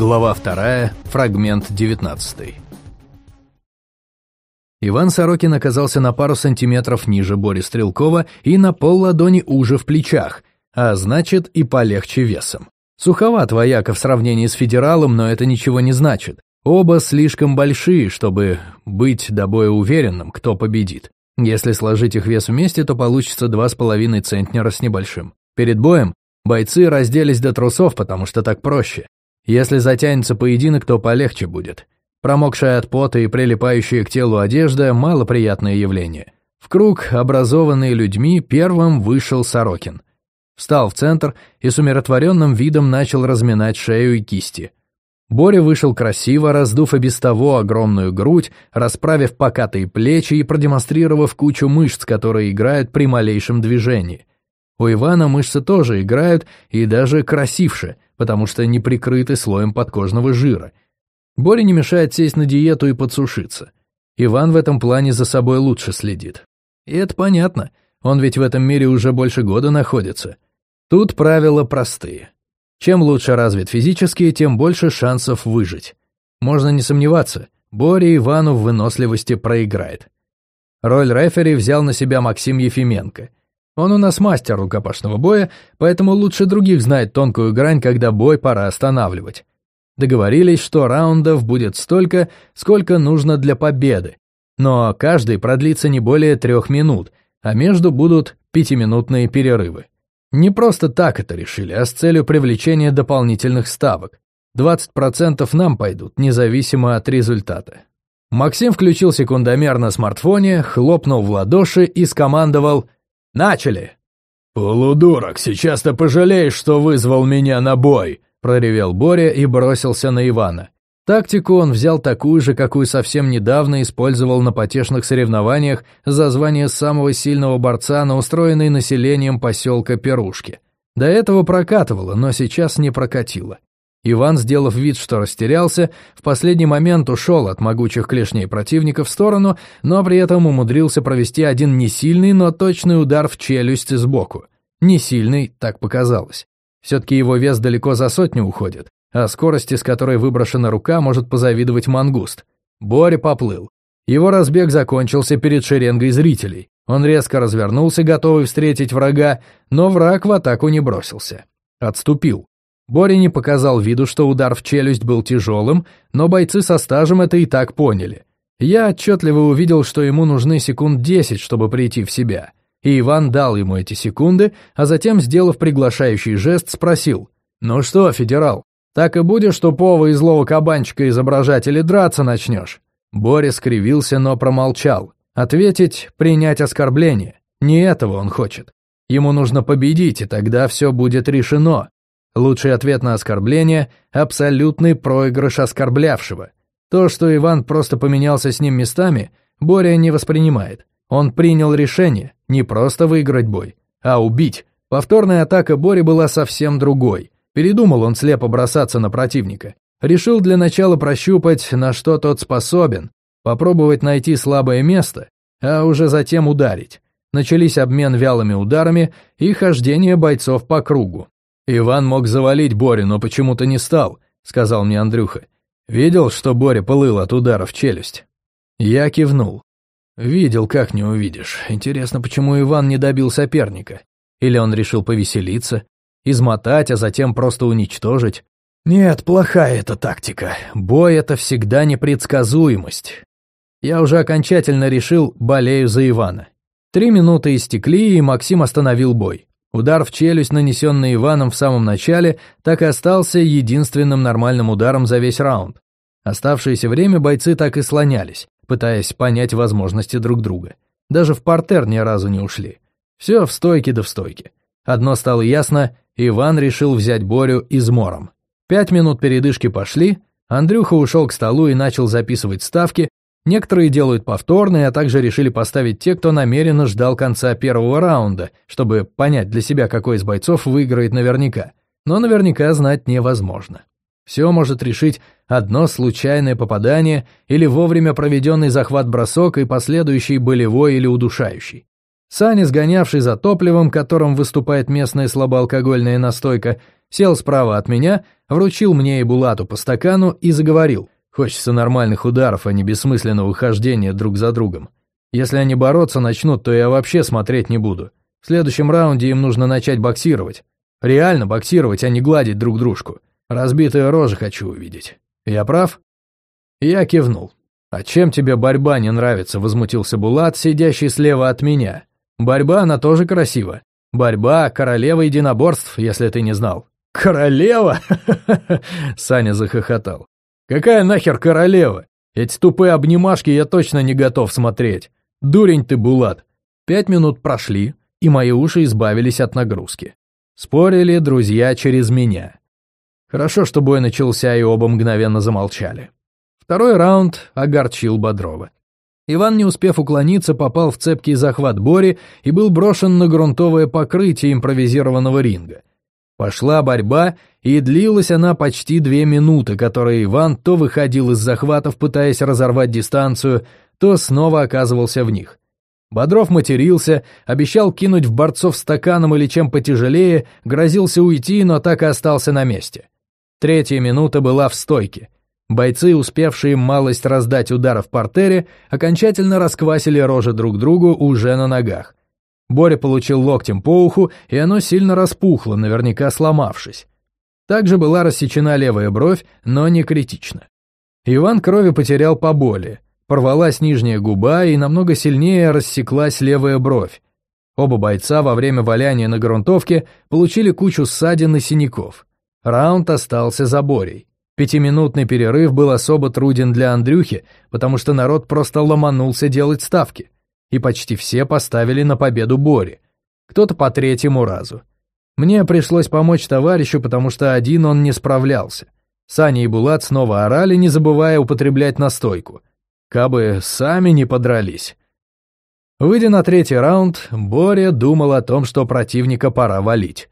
Глава 2, фрагмент 19. Иван Сорокин оказался на пару сантиметров ниже Бори Стрелкова и на пол ладони уже в плечах, а значит и полегче весом. Суховат вояка в сравнении с федералом, но это ничего не значит. Оба слишком большие, чтобы быть до боя уверенным, кто победит. Если сложить их вес вместе, то получится два с половиной центнера с небольшим. Перед боем бойцы разделись до трусов, потому что так проще. Если затянется поединок, то полегче будет. Промокшая от пота и прилипающая к телу одежда – малоприятное явление. В круг, образованный людьми, первым вышел Сорокин. Встал в центр и с умиротворенным видом начал разминать шею и кисти. Боря вышел красиво, раздув и без того огромную грудь, расправив покатые плечи и продемонстрировав кучу мышц, которые играют при малейшем движении. У Ивана мышцы тоже играют и даже красивше, потому что не прикрыты слоем подкожного жира – Боре не мешает сесть на диету и подсушиться. Иван в этом плане за собой лучше следит. И это понятно, он ведь в этом мире уже больше года находится. Тут правила простые. Чем лучше развит физически, тем больше шансов выжить. Можно не сомневаться, Боря Ивану в выносливости проиграет. Роль рефери взял на себя Максим Ефименко. Он у нас мастер рукопашного боя, поэтому лучше других знает тонкую грань, когда бой пора останавливать. Договорились, что раундов будет столько, сколько нужно для победы, но каждый продлится не более трех минут, а между будут пятиминутные перерывы. Не просто так это решили, а с целью привлечения дополнительных ставок. 20% нам пойдут, независимо от результата. Максим включил секундомер на смартфоне, хлопнул в ладоши и скомандовал «Начали!» «Полудурок, сейчас ты пожалеешь, что вызвал меня на бой!» проревел Боря и бросился на Ивана. Тактику он взял такую же, какую совсем недавно использовал на потешных соревнованиях за звание самого сильного борца на устроенной населением поселка Перушки. До этого прокатывало, но сейчас не прокатило. Иван, сделав вид, что растерялся, в последний момент ушел от могучих клешней противника в сторону, но при этом умудрился провести один несильный, но точный удар в челюсть сбоку. Несильный, так показалось. Все-таки его вес далеко за сотню уходит, а скорости, с которой выброшена рука, может позавидовать мангуст. Боря поплыл. Его разбег закончился перед шеренгой зрителей. Он резко развернулся, готовый встретить врага, но враг в атаку не бросился. Отступил. Боря не показал виду, что удар в челюсть был тяжелым, но бойцы со стажем это и так поняли. Я отчетливо увидел, что ему нужны секунд десять, чтобы прийти в себя и Иван дал ему эти секунды, а затем, сделав приглашающий жест, спросил, «Ну что, федерал, так и будешь тупого и злого кабанчика изображать или драться начнешь?» Боря скривился, но промолчал. Ответить — принять оскорбление. Не этого он хочет. Ему нужно победить, и тогда все будет решено. Лучший ответ на оскорбление — абсолютный проигрыш оскорблявшего. То, что Иван просто поменялся с ним местами, Боря не воспринимает. Он принял решение не просто выиграть бой, а убить. Повторная атака Бори была совсем другой. Передумал он слепо бросаться на противника. Решил для начала прощупать, на что тот способен, попробовать найти слабое место, а уже затем ударить. Начались обмен вялыми ударами и хождение бойцов по кругу. «Иван мог завалить Борю, но почему-то не стал», — сказал мне Андрюха. «Видел, что Боря пылыл от удара в челюсть?» Я кивнул. Видел, как не увидишь. Интересно, почему Иван не добил соперника? Или он решил повеселиться, измотать, а затем просто уничтожить? Нет, плохая эта тактика. Бой — это всегда непредсказуемость. Я уже окончательно решил, болею за Ивана. Три минуты истекли, и Максим остановил бой. Удар в челюсть, нанесенный Иваном в самом начале, так и остался единственным нормальным ударом за весь раунд. Оставшееся время бойцы так и слонялись пытаясь понять возможности друг друга. Даже в портер ни разу не ушли. Все в стойке да в стойке. Одно стало ясно, Иван решил взять Борю измором. Пять минут передышки пошли, Андрюха ушел к столу и начал записывать ставки, некоторые делают повторные, а также решили поставить те, кто намеренно ждал конца первого раунда, чтобы понять для себя, какой из бойцов выиграет наверняка. Но наверняка знать невозможно. Все может решить одно случайное попадание или вовремя проведенный захват-бросок и последующий болевой или удушающий. Саня, сгонявший за топливом, которым выступает местная слабоалкогольная настойка, сел справа от меня, вручил мне и Булату по стакану и заговорил. Хочется нормальных ударов, а не бессмысленного хождения друг за другом. Если они бороться начнут, то я вообще смотреть не буду. В следующем раунде им нужно начать боксировать. Реально боксировать, а не гладить друг дружку. Разбитые рожи хочу увидеть. Я прав? Я кивнул. «А чем тебе борьба не нравится?» – возмутился Булат, сидящий слева от меня. «Борьба, она тоже красива. Борьба – королева единоборств, если ты не знал». «Королева?» – Саня захохотал. «Какая нахер королева? Эти тупые обнимашки я точно не готов смотреть. Дурень ты, Булат». Пять минут прошли, и мои уши избавились от нагрузки. Спорили друзья через меня. Хорошо, что бой начался, и оба мгновенно замолчали. Второй раунд огорчил Бодрова. Иван, не успев уклониться, попал в цепкий захват Бори и был брошен на грунтовое покрытие импровизированного ринга. Пошла борьба, и длилась она почти две минуты, которые Иван то выходил из захватов, пытаясь разорвать дистанцию, то снова оказывался в них. Бодров матерился, обещал кинуть в борцов стаканом или чем потяжелее, грозился уйти, но так и остался на месте. Третья минута была в стойке — Бойцы, успевшие малость раздать удар в портере, окончательно расквасили рожи друг другу уже на ногах. Боря получил локтем по уху, и оно сильно распухло, наверняка сломавшись. Также была рассечена левая бровь, но не критично. Иван крови потерял по боли. Порвалась нижняя губа и намного сильнее рассеклась левая бровь. Оба бойца во время валяния на грунтовке получили кучу ссадин и синяков. Раунд остался за Борей. Пятиминутный перерыв был особо труден для Андрюхи, потому что народ просто ломанулся делать ставки. И почти все поставили на победу Бори. Кто-то по третьему разу. Мне пришлось помочь товарищу, потому что один он не справлялся. Саня и Булат снова орали, не забывая употреблять настойку. Кабы сами не подрались. Выйдя на третий раунд, Боря думал о том, что противника пора валить.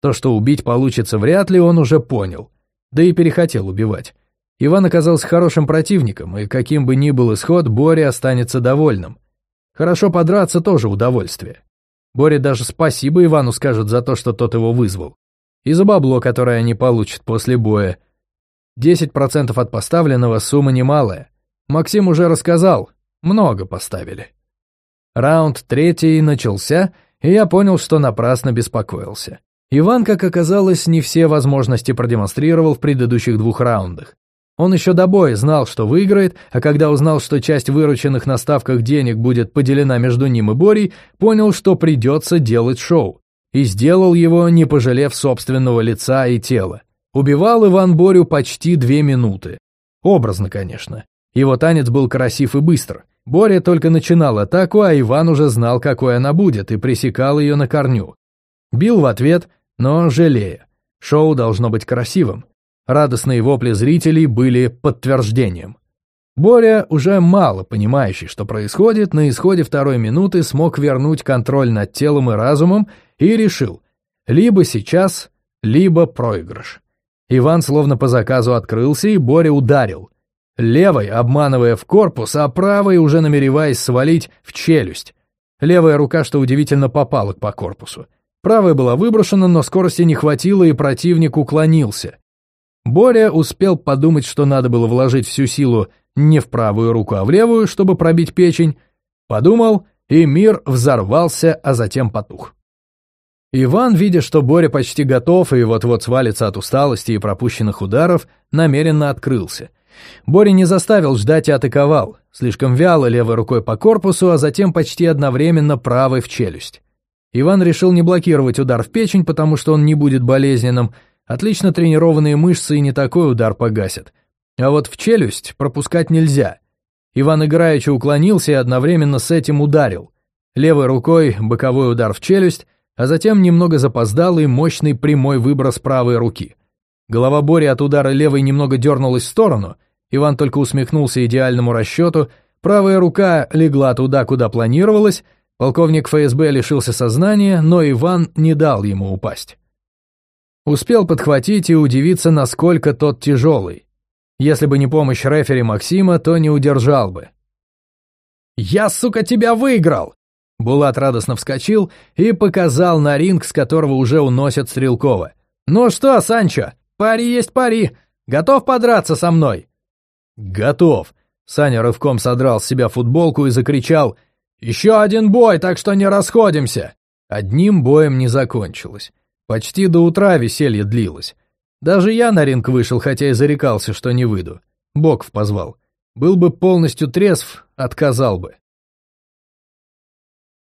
То, что убить получится вряд ли, он уже понял да и перехотел убивать. Иван оказался хорошим противником, и каким бы ни был исход, Боря останется довольным. Хорошо подраться тоже удовольствие. Боря даже спасибо Ивану скажет за то, что тот его вызвал. И за бабло, которое они получат после боя. 10% от поставленного сумма немалая. Максим уже рассказал, много поставили. Раунд третий начался, и я понял, что напрасно беспокоился. Иван, как оказалось, не все возможности продемонстрировал в предыдущих двух раундах. Он еще до боя знал, что выиграет, а когда узнал, что часть вырученных на ставках денег будет поделена между ним и Борей, понял, что придется делать шоу. И сделал его, не пожалев собственного лица и тела. Убивал Иван Борю почти две минуты. Образно, конечно. Его танец был красив и быстр. Боря только начинал атаку, а Иван уже знал, какой она будет, и пресекал ее на корню. Бил в ответ, но жалея. Шоу должно быть красивым. Радостные вопли зрителей были подтверждением. Боря, уже мало понимающий, что происходит, на исходе второй минуты смог вернуть контроль над телом и разумом и решил, либо сейчас, либо проигрыш. Иван словно по заказу открылся, и Боря ударил. Левой, обманывая в корпус, а правой уже намереваясь свалить в челюсть. Левая рука, что удивительно, попала по корпусу. Правая была выброшена, но скорости не хватило, и противник уклонился. Боря успел подумать, что надо было вложить всю силу не в правую руку, а в левую, чтобы пробить печень. Подумал, и мир взорвался, а затем потух. Иван, видя, что Боря почти готов и вот-вот свалится от усталости и пропущенных ударов, намеренно открылся. Боря не заставил ждать и атаковал, слишком вяло левой рукой по корпусу, а затем почти одновременно правой в челюсть. Иван решил не блокировать удар в печень, потому что он не будет болезненным. Отлично тренированные мышцы и не такой удар погасят. А вот в челюсть пропускать нельзя. Иван играючи уклонился и одновременно с этим ударил. Левой рукой боковой удар в челюсть, а затем немного запоздалый мощный прямой выброс правой руки. Голова Бори от удара левой немного дернулась в сторону, Иван только усмехнулся идеальному расчету, правая рука легла туда, куда планировалось, Полковник ФСБ лишился сознания, но Иван не дал ему упасть. Успел подхватить и удивиться, насколько тот тяжелый. Если бы не помощь рефери Максима, то не удержал бы. «Я, сука, тебя выиграл!» Булат радостно вскочил и показал на ринг, с которого уже уносят Стрелкова. «Ну что, Санчо, пари есть пари. Готов подраться со мной?» «Готов!» Саня рывком содрал с себя футболку и закричал «Еще один бой, так что не расходимся!» Одним боем не закончилось. Почти до утра веселье длилось. Даже я на ринг вышел, хотя и зарекался, что не выйду. Боков позвал. Был бы полностью трезв, отказал бы.